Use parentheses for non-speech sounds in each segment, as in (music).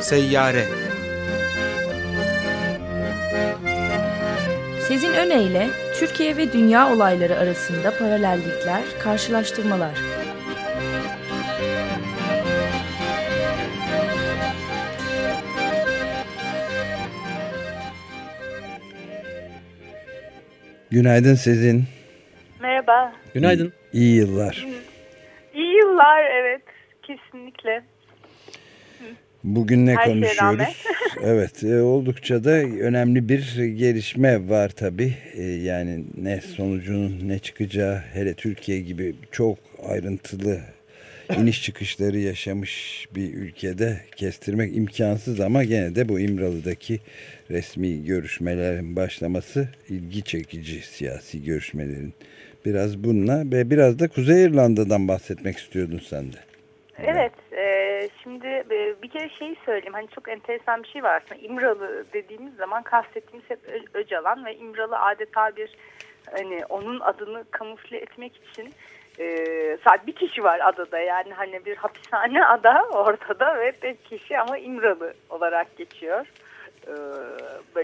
Seyyare Sezin Öne Türkiye ve dünya olayları arasında paralellikler, karşılaştırmalar. Günaydın Sezin. Merhaba. Günaydın. İyi yıllar. İyi yıllar evet kesinlikle. Bugün ne Her konuşuyoruz? (laughs) evet e, oldukça da önemli bir gelişme var tabi. E, yani ne sonucunun ne çıkacağı hele Türkiye gibi çok ayrıntılı iniş çıkışları yaşamış bir ülkede kestirmek imkansız ama gene de bu İmralı'daki resmi görüşmelerin başlaması ilgi çekici siyasi görüşmelerin. Biraz bununla ve biraz da Kuzey İrlanda'dan bahsetmek istiyordun sen de. Evet, bir kere şeyi söyleyeyim. Hani çok enteresan bir şey var aslında. İmralı dediğimiz zaman kastettiğimiz hep Öcalan ve İmralı adeta bir hani onun adını kamufle etmek için e, sadece bir kişi var adada yani hani bir hapishane (laughs) ada ortada ve tek kişi ama İmralı olarak geçiyor. Ee,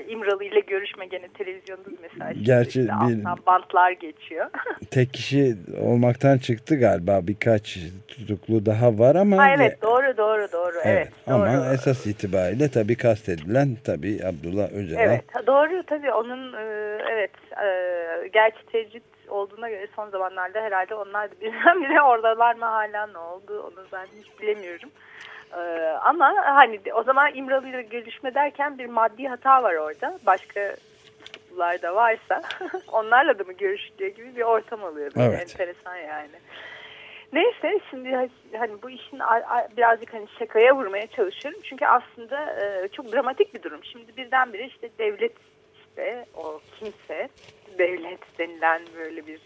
İmralı ile görüşme gene televizyonda mesela. Gerçi işte bir, bantlar geçiyor. (laughs) tek kişi olmaktan çıktı galiba birkaç tutuklu daha var ama. Ha, evet doğru doğru doğru. Evet, evet ama doğru. esas itibariyle tabii kastedilen tabii Abdullah Öcalan. Evet doğru tabii onun e, evet e, gerçi tecrit olduğuna göre son zamanlarda herhalde onlar da (laughs) birdenbire oradalar mı hala ne oldu onu ben hiç bilemiyorum. Ee, ama hani o zaman İmralı ile görüşme derken bir maddi hata var orada. Başka da varsa (laughs) onlarla da mı görüşülüyor gibi bir ortam oluyor. Evet. Enteresan yani. Neyse şimdi hani bu işin birazcık hani şakaya vurmaya çalışıyorum. Çünkü aslında e, çok dramatik bir durum. Şimdi birdenbire işte devlet işte o kimse devlet denilen böyle bir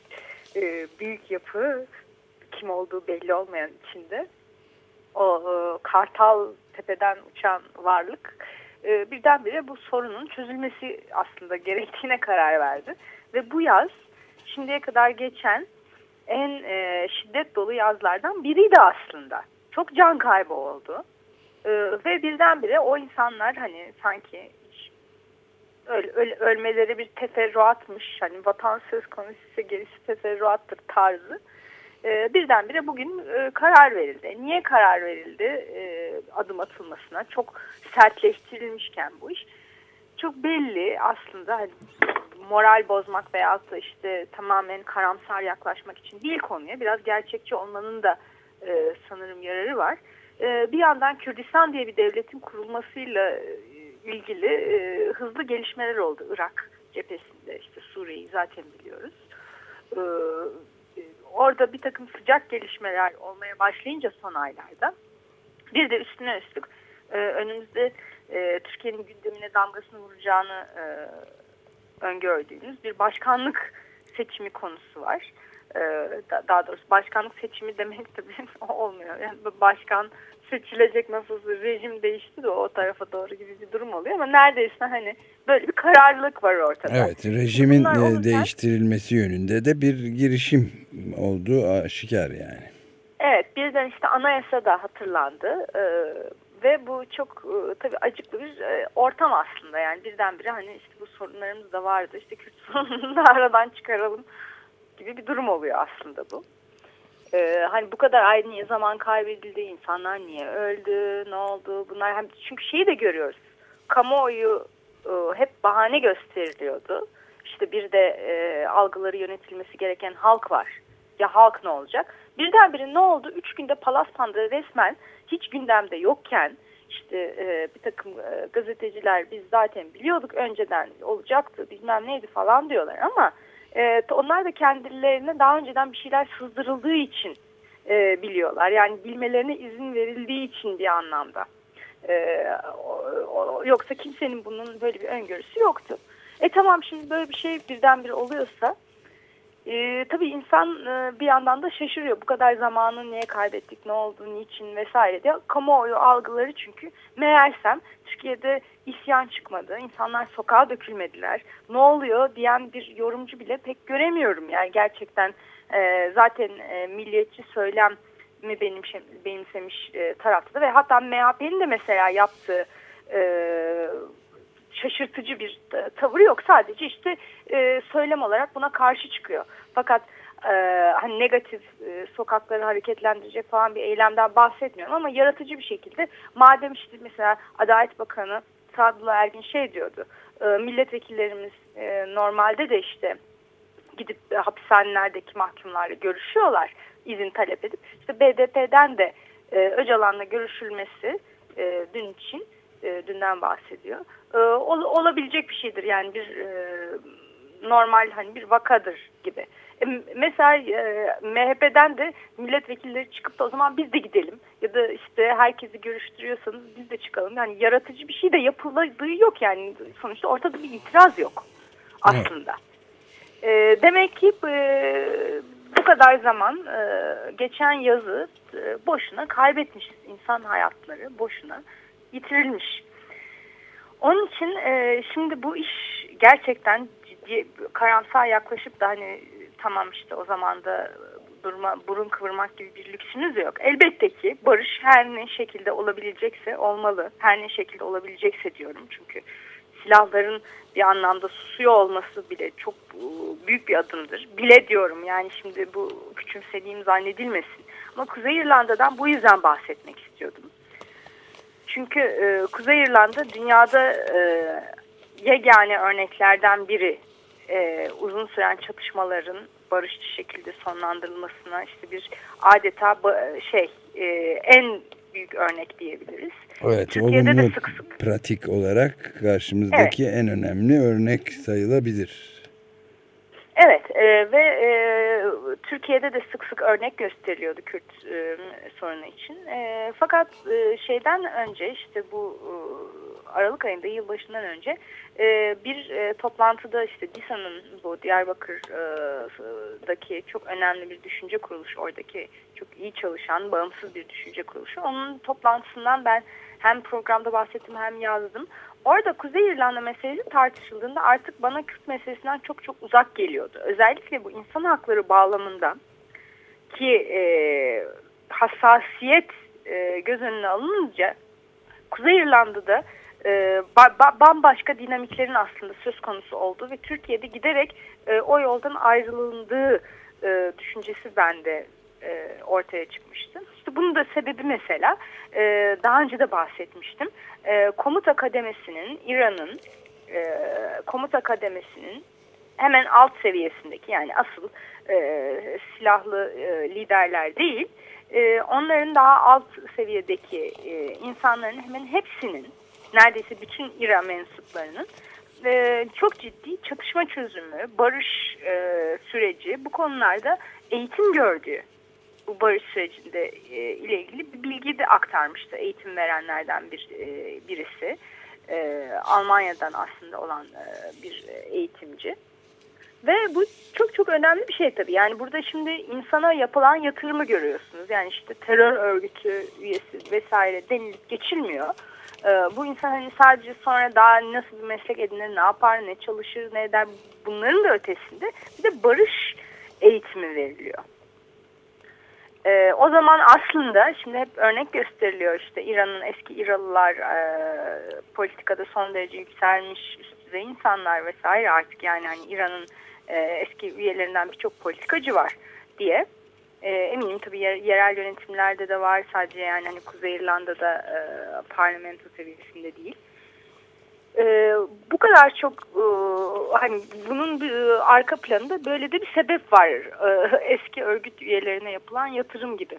e, büyük yapı kim olduğu belli olmayan içinde o e, kartal tepeden uçan varlık e, birdenbire bu sorunun çözülmesi aslında gerektiğine karar verdi. Ve bu yaz şimdiye kadar geçen en e, şiddet dolu yazlardan biriydi aslında. Çok can kaybı oldu. E, ve birdenbire o insanlar hani sanki öl, öl, ölmeleri bir teferruatmış. Hani vatan söz konusuysa gerisi teferruattır tarzı e, birdenbire bugün e, karar verildi. Niye karar verildi e, adım atılmasına? Çok sertleştirilmişken bu iş. Çok belli aslında hani, moral bozmak veya da işte tamamen karamsar yaklaşmak için değil konuya. Biraz gerçekçi olmanın da e, sanırım yararı var. Bir yandan Kürdistan diye bir devletin kurulmasıyla ilgili hızlı gelişmeler oldu Irak cephesinde. işte Suriye'yi zaten biliyoruz. E, orada bir takım sıcak gelişmeler olmaya başlayınca son aylarda bir de üstüne üstlük e, önümüzde e, Türkiye'nin gündemine damgasını vuracağını e, öngördüğümüz bir başkanlık seçimi konusu var. E, daha doğrusu başkanlık seçimi demek tabii (laughs) olmuyor. Yani başkan seçilecek nasıl rejim değişti de o tarafa doğru gibi bir durum oluyor ama neredeyse hani böyle bir kararlılık var ortada. Evet rejimin Bunlar olurken, değiştirilmesi yönünde de bir girişim olduğu aşikar yani. Evet birden işte anayasa da hatırlandı ee, ve bu çok e, tabii acıklı bir e, ortam aslında yani birdenbire hani işte bu sorunlarımız da vardı işte Kürt sorununu da (laughs) aradan çıkaralım gibi bir durum oluyor aslında bu. Ee, hani bu kadar aynı zaman kaybedildi, insanlar niye öldü, ne oldu bunlar hem çünkü şeyi de görüyoruz. Kamuoyu e, hep bahane gösteriliyordu. İşte bir de e, algıları yönetilmesi gereken halk var. Ya halk ne olacak? Birdenbire ne oldu? Üç günde Palaspan'da resmen hiç gündemde yokken işte e, bir takım e, gazeteciler biz zaten biliyorduk önceden olacaktı bilmem neydi falan diyorlar ama e, onlar da kendilerine daha önceden bir şeyler sızdırıldığı için e, biliyorlar. Yani bilmelerine izin verildiği için bir anlamda. E, o, o, yoksa kimsenin bunun böyle bir öngörüsü yoktu. E tamam şimdi böyle bir şey birdenbire oluyorsa e, tabii insan e, bir yandan da şaşırıyor. Bu kadar zamanı niye kaybettik, ne oldu, niçin vesaire diye. Kamuoyu algıları çünkü meğersem Türkiye'de isyan çıkmadı. İnsanlar sokağa dökülmediler. Ne oluyor diyen bir yorumcu bile pek göremiyorum. Yani gerçekten e, zaten e, milliyetçi söylem mi benimse, benimsemiş e, tarafta ve hatta MHP'nin de mesela yaptığı e, şaşırtıcı bir tavır yok. Sadece işte e, söylem olarak buna karşı çıkıyor. Fakat e, hani negatif e, sokakları hareketlendirecek falan bir eylemden bahsetmiyorum ama yaratıcı bir şekilde madem işte mesela Adalet Bakanı Sadullah Ergin şey diyordu. E, milletvekillerimiz e, normalde de işte gidip e, hapishanelerdeki mahkumlarla görüşüyorlar izin talep edip. İşte BDP'den de e, Öcalan'la görüşülmesi e, dün için e, dünden bahsediyor. E, ol, olabilecek bir şeydir yani bir e, normal hani bir vakadır gibi. E, mesela e, MHP'den de milletvekilleri çıkıp da o zaman biz de gidelim ya da işte herkesi görüştürüyorsanız biz de çıkalım. Yani yaratıcı bir şey de yapıldığı yok yani sonuçta ortada bir itiraz yok aslında. Evet. E, demek ki e, bu kadar zaman e, geçen yazı e, boşuna kaybetmişiz insan hayatları boşuna yitirilmiş. Onun için e, şimdi bu iş gerçekten ciddi karamsar yaklaşıp da hani tamam işte o zaman da durma, burun kıvırmak gibi bir lüksünüz yok. Elbette ki barış her ne şekilde olabilecekse olmalı. Her ne şekilde olabilecekse diyorum çünkü silahların bir anlamda susuyor olması bile çok e, büyük bir adımdır. Bile diyorum yani şimdi bu küçümsediğim zannedilmesin. Ama Kuzey İrlanda'dan bu yüzden bahsetmek istiyordum. Çünkü e, Kuzey İrlanda dünyada e, yegane örneklerden biri e, uzun süren çatışmaların barışçı şekilde sonlandırılmasına işte bir adeta şey e, en büyük örnek diyebiliriz. Evet, Türkiye'de de sık sık. pratik olarak karşımızdaki evet. en önemli örnek sayılabilir. E, ve e, Türkiye'de de sık sık örnek gösteriliyordu Kürt e, sorunu için. E, fakat e, şeyden önce işte bu e, Aralık ayında yılbaşından önce e, bir e, toplantıda işte DİSA'nın bu Diyarbakır'daki çok önemli bir düşünce kuruluşu oradaki çok iyi çalışan bağımsız bir düşünce kuruluşu. Onun toplantısından ben hem programda bahsettim hem yazdım. Orada Kuzey İrlanda meselesi tartışıldığında artık bana Kürt meselesinden çok çok uzak geliyordu. Özellikle bu insan hakları bağlamında ki e, hassasiyet e, göz önüne alınınca Kuzey İrlanda'da e, ba, ba, bambaşka dinamiklerin aslında söz konusu olduğu ve Türkiye'de giderek e, o yoldan ayrılındığı e, düşüncesi bende e, ortaya çıkmıştı. Bunun da sebebi mesela e, daha önce de bahsetmiştim. E, komuta kademesinin İran'ın e, komuta kademesinin hemen alt seviyesindeki yani asıl e, silahlı e, liderler değil e, onların daha alt seviyedeki e, insanların hemen hepsinin neredeyse bütün İran mensuplarının e, çok ciddi çatışma çözümü, barış e, süreci bu konularda eğitim gördüğü bu barış sürecinde e, ile ilgili bir bilgi de aktarmıştı eğitim verenlerden bir e, birisi. E, Almanya'dan aslında olan e, bir eğitimci. Ve bu çok çok önemli bir şey tabii. Yani burada şimdi insana yapılan yatırımı görüyorsunuz. Yani işte terör örgütü üyesi vesaire denilip geçilmiyor. Ee, bu insan hani sadece sonra daha nasıl bir meslek edinir, ne yapar, ne çalışır, ne eder bunların da ötesinde bir de barış eğitimi veriliyor. E, o zaman aslında şimdi hep örnek gösteriliyor işte İran'ın eski İralılar e, politikada son derece yükselmiş üst düzey insanlar vesaire artık yani hani İran'ın e, eski üyelerinden birçok politikacı var diye. E, eminim tabii yer, yerel yönetimlerde de var sadece yani hani Kuzey İrlanda'da e, parlamento seviyesinde değil e, bu kadar çok e, hani bunun bir, e, arka planında böyle de bir sebep var e, (laughs) eski örgüt üyelerine yapılan yatırım gibi.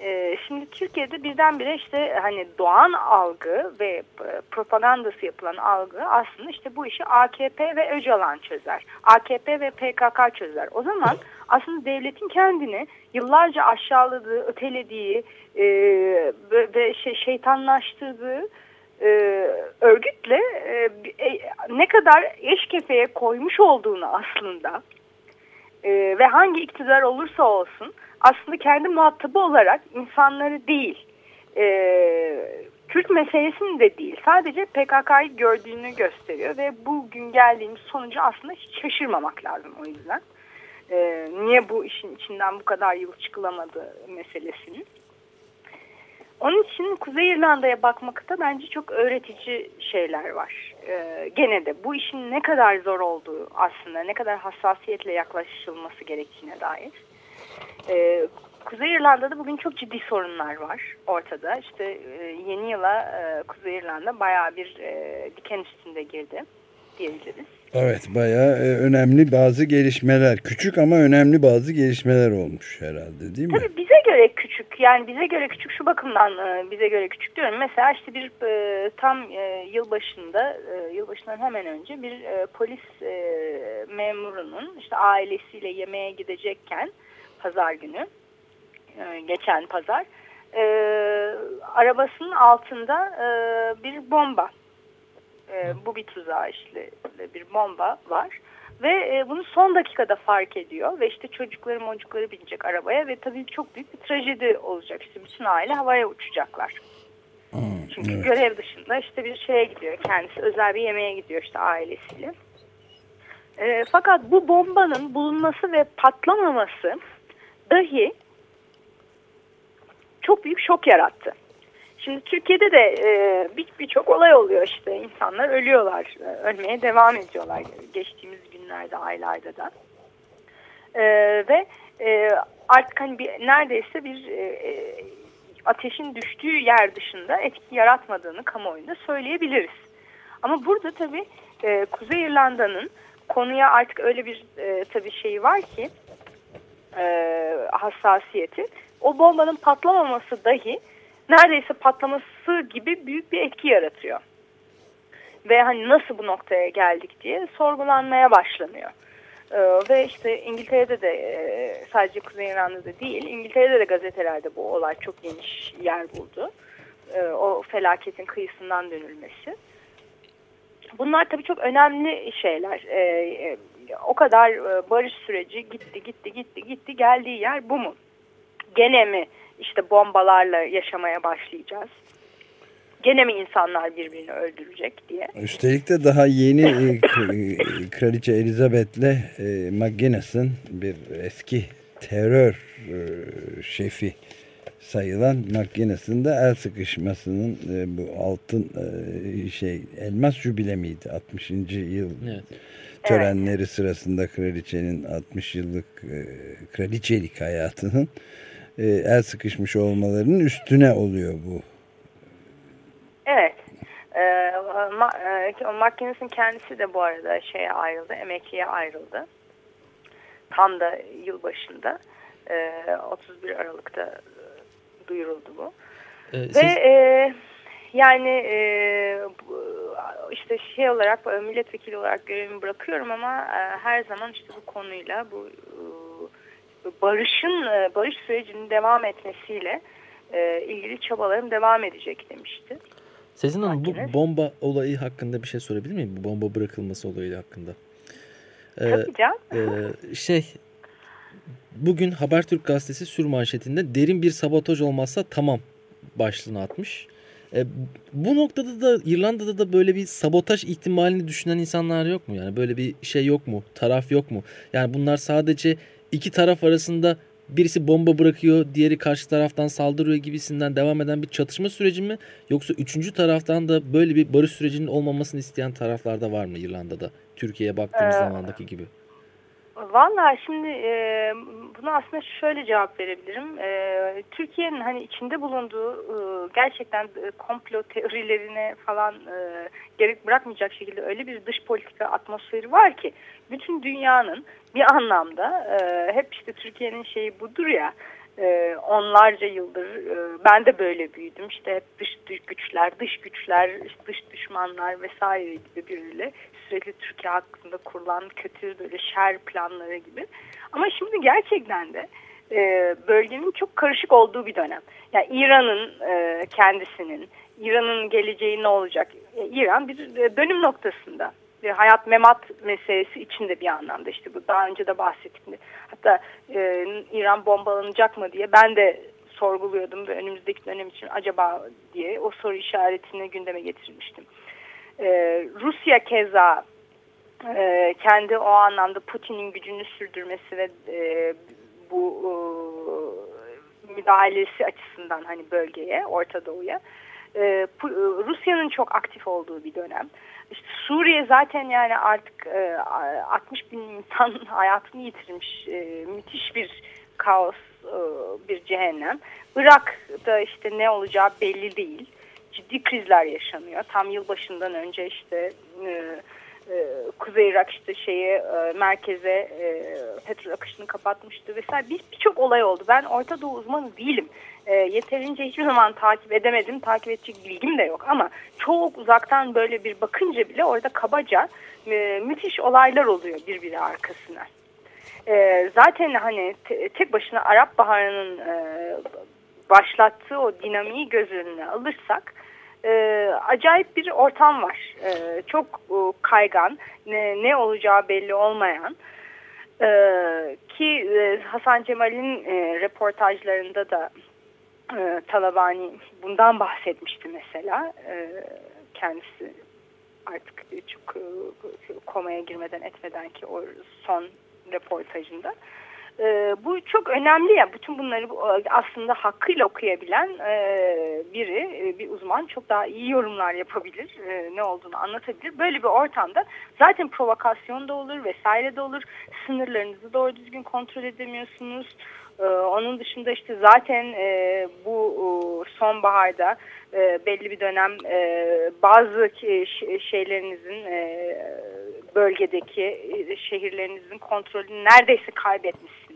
E, şimdi Türkiye'de birdenbire işte hani doğan algı ve e, propagandası yapılan algı aslında işte bu işi AKP ve Öcalan çözer. AKP ve PKK çözer. O zaman aslında devletin kendini yıllarca aşağıladığı, ötelediği e, ve şey, şeytanlaştırdığı e, örgütle e, e, ne kadar eşkefeye koymuş olduğunu aslında e, ve hangi iktidar olursa olsun aslında kendi muhatabı olarak insanları değil e, Kürt meselesini de değil sadece PKK'yı gördüğünü gösteriyor ve bugün geldiğimiz sonucu aslında hiç şaşırmamak lazım o yüzden. e, niye bu işin içinden bu kadar yıl çıkılamadı meselesinin. Onun için Kuzey İrlanda'ya bakmakta bence çok öğretici şeyler var. Ee, gene de bu işin ne kadar zor olduğu aslında ne kadar hassasiyetle yaklaşılması gerektiğine dair. Ee, Kuzey İrlanda'da bugün çok ciddi sorunlar var ortada. İşte e, yeni yıla e, Kuzey İrlanda bayağı bir e, diken üstünde girdi diyebiliriz. Evet bayağı e, önemli bazı gelişmeler küçük ama önemli bazı gelişmeler olmuş herhalde değil mi? Tabii bize göre küçük yani bize göre küçük şu bakımdan e, bize göre küçük diyorum. Mesela işte bir e, tam e, yılbaşında yılbaşından hemen önce bir polis memurunun işte ailesiyle yemeğe gidecekken pazar günü geçen pazar arabasının altında bir bomba bu bir tuzağı işte bir bomba var. Ve e, bunu son dakikada fark ediyor ve işte çocukları çocukları binecek arabaya ve tabii çok büyük bir trajedi olacak. İşte bütün aile havaya uçacaklar. Hmm, Çünkü evet. görev dışında işte bir şeye gidiyor kendisi özel bir yemeğe gidiyor işte ailesiyle. E, fakat bu bombanın bulunması ve patlamaması dahi çok büyük şok yarattı. Şimdi Türkiye'de de e, birçok bir olay oluyor işte. insanlar ölüyorlar, e, ölmeye devam ediyorlar geçtiğimiz günlerde, aylarda da. E, ve e, artık hani bir, neredeyse bir e, e, ateşin düştüğü yer dışında etki yaratmadığını kamuoyunda söyleyebiliriz. Ama burada tabii e, Kuzey İrlanda'nın konuya artık öyle bir e, tabii şeyi var ki e, hassasiyeti. O bombanın patlamaması dahi neredeyse patlaması gibi büyük bir etki yaratıyor. Ve hani nasıl bu noktaya geldik diye sorgulanmaya başlanıyor. Ee, ve işte İngiltere'de de e, sadece Kuzey İrlanda'da değil İngiltere'de de gazetelerde bu olay çok geniş yer buldu. Ee, o felaketin kıyısından dönülmesi. Bunlar tabii çok önemli şeyler. Ee, e, o kadar e, barış süreci gitti gitti gitti gitti geldiği yer bu mu? Gene mi işte bombalarla yaşamaya başlayacağız. Gene mi insanlar birbirini öldürecek diye. Üstelik de daha yeni e, Kraliçe Elizabeth'le e, McGuinness'ın bir eski terör e, şefi sayılan McGuinness'ın da el sıkışmasının e, bu altın e, şey elmas jübile miydi 60. yıl evet. törenleri evet. sırasında kraliçenin 60 yıllık e, kraliçelik hayatının e, el sıkışmış olmalarının üstüne oluyor bu. Evet. Ee, ma, e, kendisi de bu arada şeye ayrıldı, emekliye ayrıldı. Tam da yılbaşında. E, 31 Aralık'ta e, duyuruldu bu. Ee, Ve siz... e, yani e, işte şey olarak milletvekili olarak görevimi bırakıyorum ama e, her zaman işte bu konuyla bu barışın e, barış sürecinin devam etmesiyle e, ilgili çabalarım devam edecek demişti. Sezin Hanım bu bomba olayı hakkında bir şey sorabilir miyim? Bu bomba bırakılması olayı hakkında. Ee, Tabii canım. E, şey bugün Habertürk gazetesi sür manşetinde derin bir sabotaj olmazsa tamam başlığını atmış. E, bu noktada da İrlanda'da da böyle bir sabotaj ihtimalini düşünen insanlar yok mu? Yani böyle bir şey yok mu? Taraf yok mu? Yani bunlar sadece iki taraf arasında birisi bomba bırakıyor, diğeri karşı taraftan saldırıyor gibisinden devam eden bir çatışma süreci mi? Yoksa üçüncü taraftan da böyle bir barış sürecinin olmamasını isteyen taraflarda var mı İrlanda'da? Türkiye'ye baktığımız ee, zamandaki gibi. Valla şimdi e, buna aslında şöyle cevap verebilirim. E, Türkiye'nin hani içinde bulunduğu e, gerçekten e, komplo teorilerine falan e, gerek bırakmayacak şekilde öyle bir dış politika atmosferi var ki bütün dünyanın bir anlamda e, hep işte Türkiye'nin şeyi budur ya e, onlarca yıldır e, ben de böyle büyüdüm işte hep dış, dış güçler dış güçler dış düşmanlar vesaire gibi biriyle sürekli Türkiye hakkında kurulan kötü böyle şer planları gibi. Ama şimdi gerçekten de e, bölgenin çok karışık olduğu bir dönem. Yani İran'ın e, kendisinin İran'ın geleceği ne olacak? E, İran bir dönüm noktasında. Hayat memat meselesi içinde bir anlamda işte bu. Daha önce de bahsettik. Hatta e, İran bombalanacak mı diye ben de sorguluyordum ve önümüzdeki dönem için acaba diye o soru işaretini gündeme getirmiştim. E, Rusya keza e, kendi o anlamda Putin'in gücünü sürdürmesi ve e, bu e, müdahalesi açısından hani bölgeye, Orta Doğu'ya e, e, Rusya'nın çok aktif olduğu bir dönem. İşte Suriye zaten yani artık e, 60 bin insan (laughs) hayatını yitirmiş e, müthiş bir kaos, e, bir cehennem. Irak'ta işte ne olacağı belli değil. Ciddi krizler yaşanıyor. Tam yılbaşından önce işte e, e, Kuzey Irak işte şeye e, merkeze e, petrol akışını kapatmıştı vesaire birçok bir olay oldu. Ben Orta Doğu uzmanı değilim. E, yeterince hiçbir zaman takip edemedim. Takip edecek bilgim de yok ama çok uzaktan böyle bir bakınca bile orada kabaca e, müthiş olaylar oluyor birbiri arkasına. E, zaten hani tek başına Arap Baharı'nın e, başlattığı o dinamiği göz önüne alırsak e, acayip bir ortam var. E, çok e, kaygan, ne, ne olacağı belli olmayan. E, ki e, Hasan Cemal'in e, reportajlarında da e, Talabani bundan bahsetmişti mesela. E, kendisi artık çok e, komaya girmeden etmeden ki o son reportajında. E, bu çok önemli ya. Bütün bunları e, aslında hakkıyla okuyabilen e, biri, e, bir uzman çok daha iyi yorumlar yapabilir. E, ne olduğunu anlatabilir. Böyle bir ortamda zaten provokasyon da olur vesaire de olur. Sınırlarınızı doğru düzgün kontrol edemiyorsunuz. Ee, onun dışında işte zaten e, bu e, sonbaharda e, belli bir dönem e, bazı şeylerinizin e, bölgedeki e, şehirlerinizin kontrolünü neredeyse kaybetmişsiniz.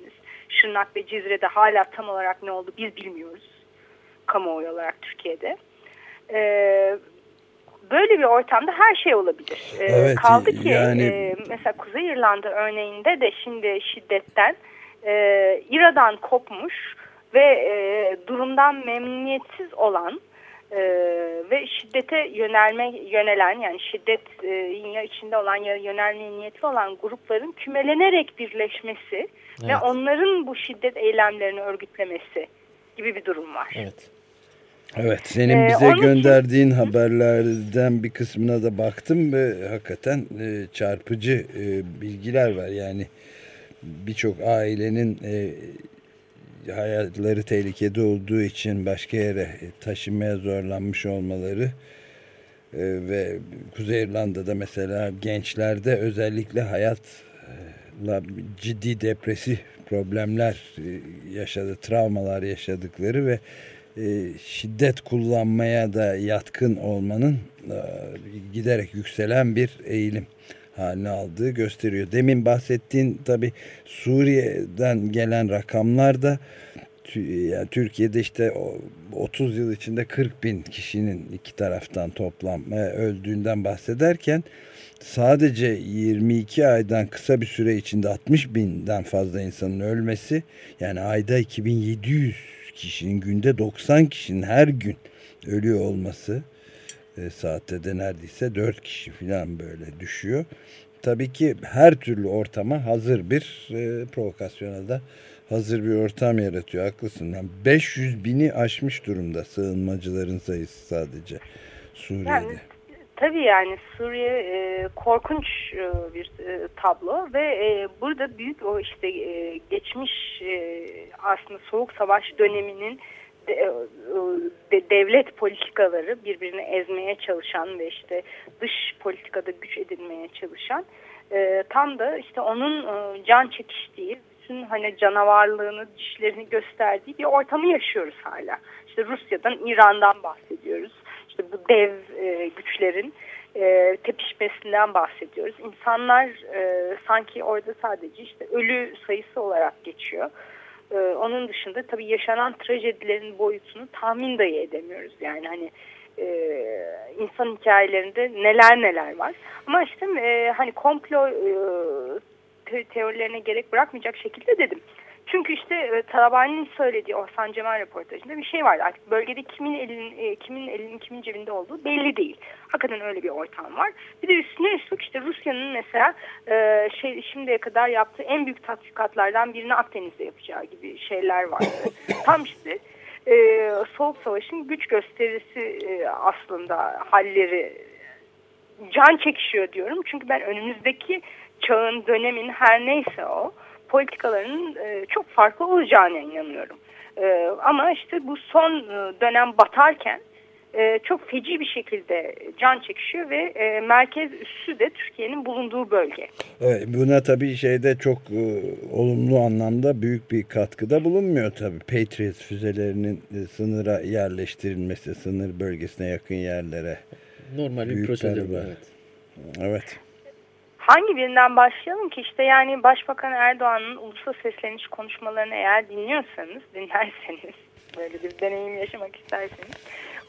Şırnak ve Cizre'de hala tam olarak ne oldu biz bilmiyoruz kamuoyu olarak Türkiye'de. E, böyle bir ortamda her şey olabilir. E, evet, Kaldı ki yani... e, mesela Kuzey İrlanda örneğinde de şimdi şiddetten e, İRA'dan kopmuş ve e, durumdan memnuniyetsiz olan e, ve şiddete yönelme yönelen yani şiddet e, içinde olan ya yönelme niyetli olan grupların kümelenerek birleşmesi evet. ve onların bu şiddet eylemlerini örgütlemesi gibi bir durum var. Evet. Evet, senin bize ee, gönderdiğin için... haberlerden bir kısmına da baktım ve hakikaten e, çarpıcı e, bilgiler var. Yani birçok ailenin e, hayatları tehlikede olduğu için başka yere taşınmaya zorlanmış olmaları e, ve Kuzey İrlanda'da mesela gençlerde özellikle hayatla ciddi depresif problemler e, yaşadı, travmalar yaşadıkları ve e, şiddet kullanmaya da yatkın olmanın e, giderek yükselen bir eğilim haline aldığı gösteriyor. Demin bahsettiğin tabi Suriye'den gelen rakamlar da yani Türkiye'de işte 30 yıl içinde 40 bin kişinin iki taraftan toplam e, öldüğünden bahsederken sadece 22 aydan kısa bir süre içinde 60 binden fazla insanın ölmesi yani ayda 2700 kişinin günde 90 kişinin her gün ölüyor olması e, saatte de neredeyse 4 kişi falan böyle düşüyor. Tabii ki her türlü ortama hazır bir e, provokasyona da hazır bir ortam yaratıyor. Haklısın. Yani 500 bini aşmış durumda sığınmacıların sayısı sadece Suriye'de. Yani, tabii yani Suriye e, korkunç e, bir e, tablo ve e, burada büyük o işte e, geçmiş e, aslında soğuk savaş döneminin e, de, devlet politikaları birbirini ezmeye çalışan ve işte dış politikada güç edinmeye çalışan e, tam da işte onun e, can çekiştiği bütün hani canavarlığını dişlerini gösterdiği bir ortamı yaşıyoruz hala. İşte Rusya'dan İran'dan bahsediyoruz. İşte bu dev e, güçlerin e, tepişmesinden bahsediyoruz. İnsanlar e, sanki orada sadece işte ölü sayısı olarak geçiyor. Ee, onun dışında tabii yaşanan trajedilerin boyutunu tahmin dahi edemiyoruz. Yani hani e, insan hikayelerinde neler neler var. Ama işte e, hani komplo e, teorilerine gerek bırakmayacak şekilde dedim. Çünkü işte e, Talabani'nin söylediği o San Cemal röportajında bir şey vardı. Artık bölgede kimin elinin, e, kimin elinin kimin cebinde olduğu belli değil. Hakikaten öyle bir ortam var. Bir de üstüne üstlük işte Rusya'nın mesela e, şey şimdiye kadar yaptığı en büyük tatbikatlardan birini Akdeniz'de yapacağı gibi şeyler vardı. (laughs) Tam işte e, Soğuk Savaş'ın güç gösterisi e, aslında halleri can çekişiyor diyorum. Çünkü ben önümüzdeki çağın, dönemin her neyse o politikalarının e, çok farklı olacağına inanıyorum. E, ama işte bu son e, dönem batarken e, çok feci bir şekilde can çekişiyor ve e, merkez üssü de Türkiye'nin bulunduğu bölge. Evet, buna tabii şeyde çok e, olumlu anlamda büyük bir katkıda bulunmuyor tabii. Patriot füzelerinin e, sınıra yerleştirilmesi, sınır bölgesine yakın yerlere. Normal bir prosedür bu, evet. Evet. Hangi birinden başlayalım ki işte yani Başbakan Erdoğan'ın ulusal sesleniş konuşmalarını eğer dinliyorsanız, dinlerseniz, böyle bir deneyim yaşamak isterseniz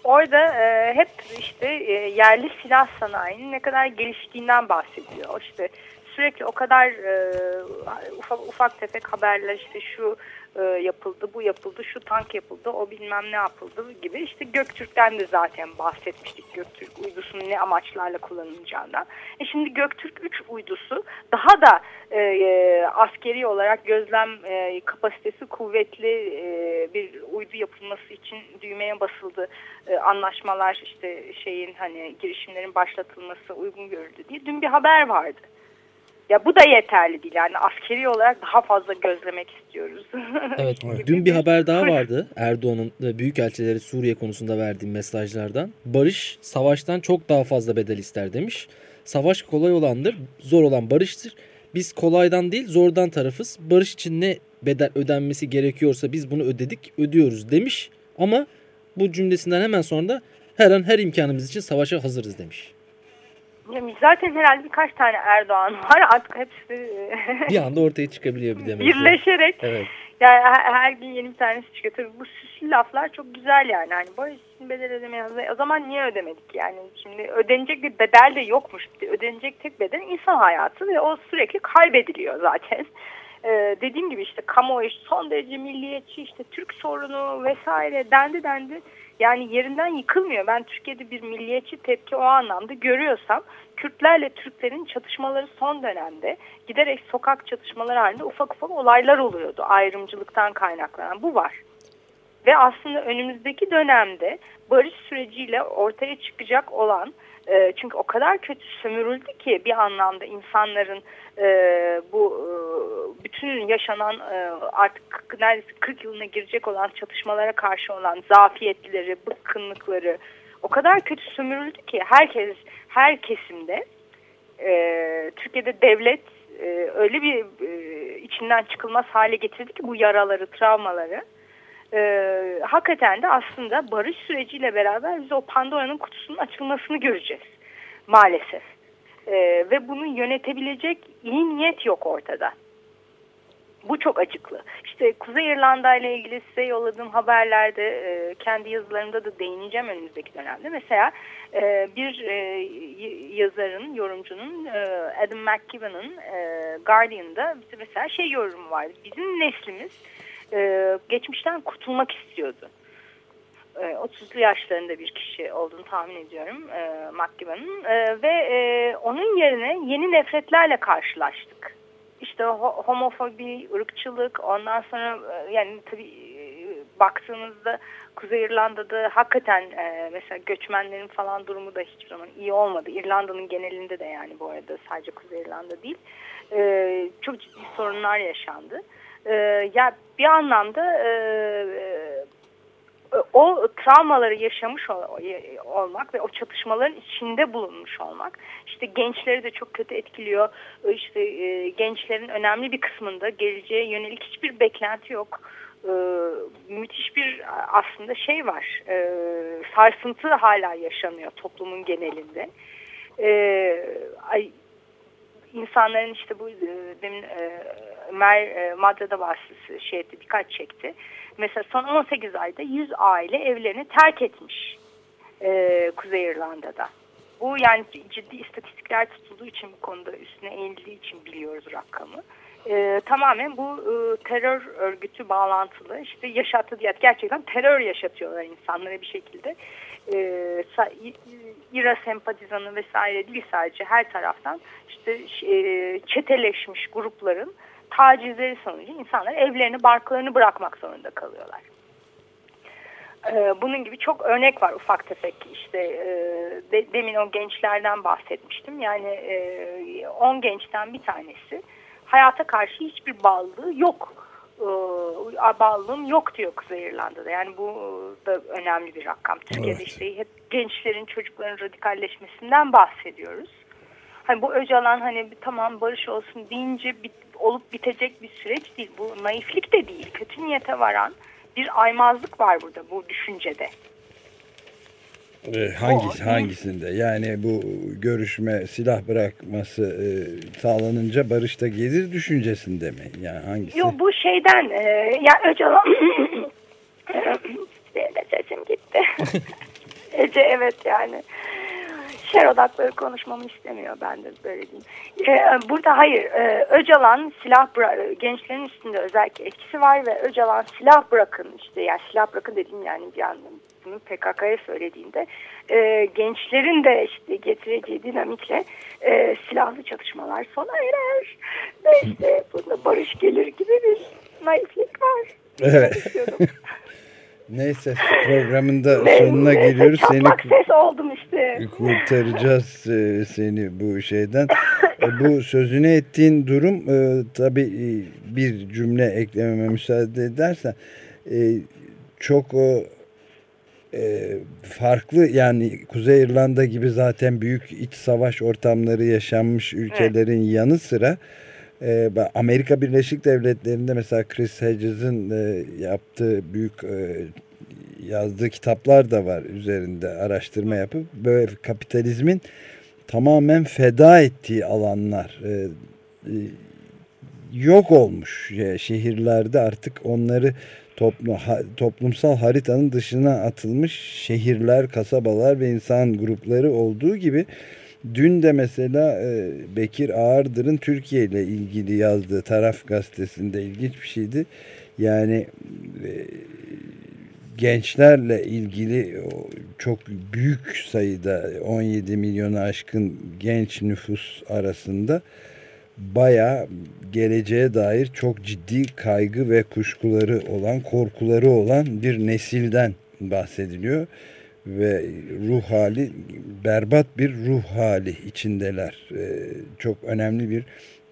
Orada e, hep işte e, yerli silah sanayinin ne kadar geliştiğinden bahsediyor. İşte sürekli o kadar e, ufak ufak tefek haberler işte şu e, yapıldı, bu yapıldı, şu tank yapıldı, o bilmem ne yapıldı gibi. İşte Göktürk'ten de zaten bahsetmiştik Göktürk uydusunun ne amaçlarla kullanılacağından. E şimdi Göktürk 3 uydusu daha da e, e, askeri olarak gözlem e, kapasitesi kuvvetli e, bir uydu yapılması için düğmeye basıldı. E, anlaşmalar işte şeyin hani girişimlerin başlatılması uygun görüldü diye dün bir haber vardı. Ya bu da yeterli değil. Yani askeri olarak daha fazla gözlemek istiyoruz. evet. (laughs) Dün bir haber daha vardı. Erdoğan'ın büyükelçileri Suriye konusunda verdiği mesajlardan. Barış savaştan çok daha fazla bedel ister demiş. Savaş kolay olandır, zor olan barıştır. Biz kolaydan değil zordan tarafız. Barış için ne bedel ödenmesi gerekiyorsa biz bunu ödedik, ödüyoruz demiş. Ama bu cümlesinden hemen sonra da her an her imkanımız için savaşa hazırız demiş. Zaten herhalde birkaç tane Erdoğan var (laughs) artık hepsi e, bir anda ortaya çıkabiliyor bir demek. Birleşerek. Evet. Yani her gün yeni bir tanesi çıkıyor. Tabii bu süslü laflar çok güzel yani. Hani barış için bedel ödemeye O zaman niye ödemedik yani? Şimdi ödenecek bir bedel de yokmuş. Ödenecek tek bedel insan hayatı ve o sürekli kaybediliyor zaten. Ee, dediğim gibi işte kamuoyu son derece milliyetçi işte Türk sorunu vesaire dendi dendi. Yani yerinden yıkılmıyor. Ben Türkiye'de bir milliyetçi tepki o anlamda görüyorsam Kürtlerle Türklerin çatışmaları son dönemde giderek sokak çatışmaları halinde ufak ufak olaylar oluyordu. Ayrımcılıktan kaynaklanan bu var. Ve aslında önümüzdeki dönemde barış süreciyle ortaya çıkacak olan e, çünkü o kadar kötü sömürüldü ki bir anlamda insanların e, bu e, bütün yaşanan e, artık neredeyse 40 yılına girecek olan çatışmalara karşı olan zafiyetleri, bıkkınlıkları o kadar kötü sömürüldü ki herkes her kesimde e, Türkiye'de devlet e, öyle bir e, içinden çıkılmaz hale getirdi ki bu yaraları, travmaları e, hakikaten de aslında barış süreciyle beraber biz o Pandora'nın kutusunun açılmasını göreceğiz maalesef. E, ve bunu yönetebilecek iyi niyet yok ortada. Bu çok acıklı. İşte Kuzey İrlanda ile ilgili size yolladığım haberlerde e, kendi yazılarımda da değineceğim önümüzdeki dönemde. Mesela e, bir e, yazarın, yorumcunun e, Adam McKibben'ın e, Guardian'da mesela şey yorumu vardı. Bizim neslimiz e, geçmişten kurtulmak istiyordu. E, 30'lu yaşlarında bir kişi olduğunu tahmin ediyorum e, McKibben'ın e, ve e, onun yerine yeni nefretlerle karşılaştık. İşte homofobi, ırkçılık ondan sonra e, yani tabii e, baktığımızda Kuzey İrlanda'da hakikaten e, mesela göçmenlerin falan durumu da hiçbir zaman iyi olmadı. İrlanda'nın genelinde de yani bu arada sadece Kuzey İrlanda değil. E, çok ciddi sorunlar yaşandı. E, ya bir anlamda e, o travmaları yaşamış ol, olmak ve o çatışmaların içinde bulunmuş olmak işte gençleri de çok kötü etkiliyor. İşte e, gençlerin önemli bir kısmında geleceğe yönelik hiçbir beklenti yok. E, müthiş bir aslında şey var. E, sarsıntı hala yaşanıyor toplumun genelinde. E, ay, insanların işte bu e, demin e, Mer e, Madra'da bahsesi şey etti, dikkat çekti. Mesela son 18 ayda 100 aile evlerini terk etmiş e, Kuzey İrlanda'da. Bu yani ciddi istatistikler tutulduğu için bu konuda üstüne eğildiği için biliyoruz rakamı. E, tamamen bu e, terör örgütü bağlantılı işte yaşattığı diye gerçekten terör yaşatıyorlar insanlara bir şekilde. E, İRA sempatizanı vesaire değil sadece her taraftan işte e, çeteleşmiş grupların tacizleri sonucu insanlar evlerini barklarını bırakmak zorunda kalıyorlar. e, bunun gibi çok örnek var ufak tefek işte e, de, demin o gençlerden bahsetmiştim yani 10 e, gençten bir tanesi hayata karşı hiçbir bağlılığı yok e, bağlılığım yok diyor Kuzey İrlanda'da yani bu da önemli bir rakam Türkiye'de evet. işte hep gençlerin çocukların radikalleşmesinden bahsediyoruz hani bu Öcalan hani tamam barış olsun deyince bit, olup bitecek bir süreç değil bu naiflik de değil kötü niyete varan bir aymazlık var burada bu düşüncede. Ee, hangisi, hangisinde? Yani bu görüşme silah bırakması e, sağlanınca barışta gelir düşüncesinde mi? Yani hangisi? Yok bu şeyden e, ya Öcalan (coughs) sesim gitti. (laughs) Ece evet yani şer odakları konuşmamı istemiyor ben de böyle diyeyim. Ee, burada hayır e, Öcalan silah gençlerin üstünde özellikle etkisi var ve Öcalan silah bırakın işte yani silah bırakın dediğim yani bir anlamda bunu PKK'ya söylediğinde e, gençlerin de işte getireceği dinamikle e, silahlı çatışmalar sona erer ve işte bunda barış gelir gibi bir naiflik var. Evet. (laughs) Neyse programında sonuna geliyoruz. Seni ses oldum işte. Kurtaracağız e, seni bu şeyden. E, bu sözünü ettiğin durum e, tabii bir cümle eklememe müsaade edersen çok farklı yani Kuzey İrlanda gibi zaten büyük iç savaş ortamları yaşanmış ülkelerin evet. yanı sıra ee, Amerika Birleşik Devletleri'nde mesela Chris Hedges'in e, yaptığı büyük e, yazdığı kitaplar da var üzerinde araştırma yapıp. Böyle kapitalizmin tamamen feda ettiği alanlar e, yok olmuş. Şehirlerde artık onları toplum, toplumsal haritanın dışına atılmış şehirler, kasabalar ve insan grupları olduğu gibi Dün de mesela e, Bekir Ağırdır'ın Türkiye ile ilgili yazdığı Taraf gazetesinde ilginç bir şeydi. Yani e, gençlerle ilgili çok büyük sayıda 17 milyonu aşkın genç nüfus arasında baya geleceğe dair çok ciddi kaygı ve kuşkuları olan, korkuları olan bir nesilden bahsediliyor ve ruh hali berbat bir ruh hali içindeler. Ee, çok önemli bir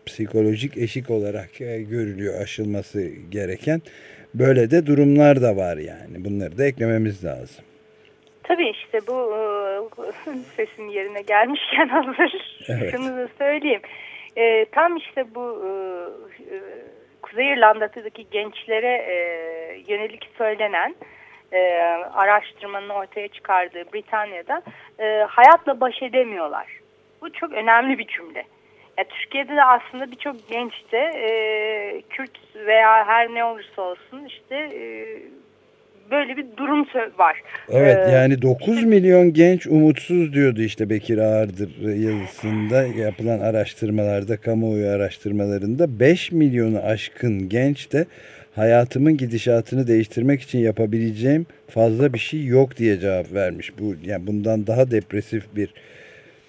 psikolojik eşik olarak e, görülüyor aşılması gereken. Böyle de durumlar da var yani. Bunları da eklememiz lazım. Tabii işte bu e, (laughs) sesin yerine gelmişken (laughs) hazır evet. şunu da söyleyeyim. E, tam işte bu e, e Kuzey İrlanda'daki gençlere e, yönelik söylenen e, araştırmanın ortaya çıkardığı Britanya'da e, hayatla baş edemiyorlar. Bu çok önemli bir cümle. Ya, Türkiye'de de aslında birçok genç de e, Kürt veya her ne olursa olsun işte e, böyle bir durum var. Evet ee, yani 9 milyon genç umutsuz diyordu işte Bekir Ağırdır yazısında yapılan araştırmalarda kamuoyu araştırmalarında 5 milyonu aşkın genç de hayatımın gidişatını değiştirmek için yapabileceğim fazla bir şey yok diye cevap vermiş. Bu yani bundan daha depresif bir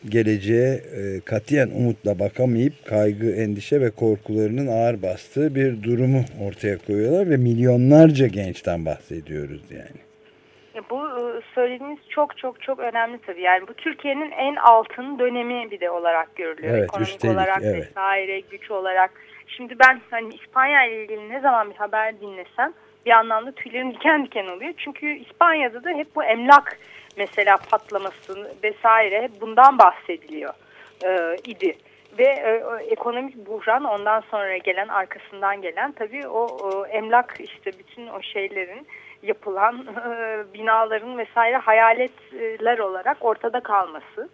geleceğe e, katiyen umutla bakamayıp kaygı, endişe ve korkularının ağır bastığı bir durumu ortaya koyuyorlar ve milyonlarca gençten bahsediyoruz yani. Bu e, söylediğiniz çok çok çok önemli tabii. Yani bu Türkiye'nin en altın dönemi bir de olarak görülüyor. Evet, Ekonomik üstelik, olarak evet. vesaire, güç olarak Şimdi ben hani İspanya ile ilgili ne zaman bir haber dinlesem bir anlamda tüylerim diken diken oluyor. Çünkü İspanya'da da hep bu emlak mesela patlaması vesaire bundan bahsediliyor e, idi. Ve e, ekonomik buhran ondan sonra gelen arkasından gelen tabii o, o emlak işte bütün o şeylerin yapılan e, binaların vesaire hayaletler olarak ortada kalması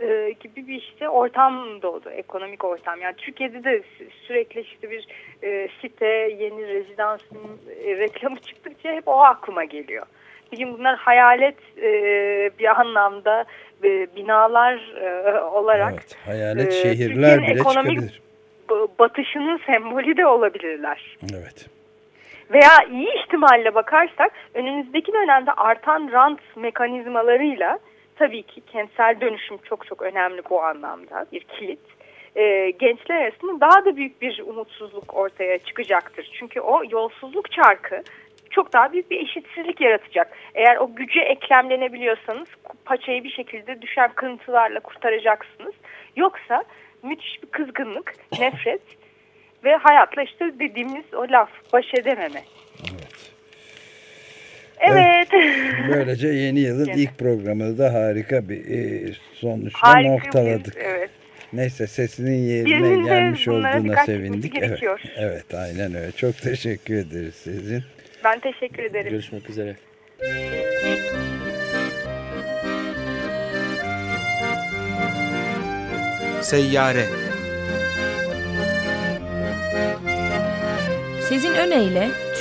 e, gibi bir işte ortam doğdu. Ekonomik ortam. Yani Türkiye'de de sürekli işte bir e, site, yeni rezidansın e, reklamı çıktıkça hep o aklıma geliyor. Bugün bunlar hayalet e, bir anlamda e, binalar e, olarak evet, hayalet e, şehirler bile ekonomik çıkabilir. batışının sembolü de olabilirler. Evet. Veya iyi ihtimalle bakarsak önümüzdeki dönemde artan rant mekanizmalarıyla tabii ki kentsel dönüşüm çok çok önemli bu anlamda bir kilit. E, gençler arasında daha da büyük bir umutsuzluk ortaya çıkacaktır. Çünkü o yolsuzluk çarkı çok daha büyük bir eşitsizlik yaratacak. Eğer o güce eklemlenebiliyorsanız paçayı bir şekilde düşen kırıntılarla kurtaracaksınız. Yoksa müthiş bir kızgınlık, nefret ve hayatla işte dediğimiz o laf baş edememe. Böylece yeni yılın evet. ilk programı da harika bir e, sonuçla harika noktaladık. Bir, evet. Neyse sesinin yerine Birinin gelmiş olduğuna sevindik. Evet, evet aynen öyle. Çok teşekkür ederiz sizin. Ben teşekkür ederim. Görüşmek üzere. Seyyare Sezin Öne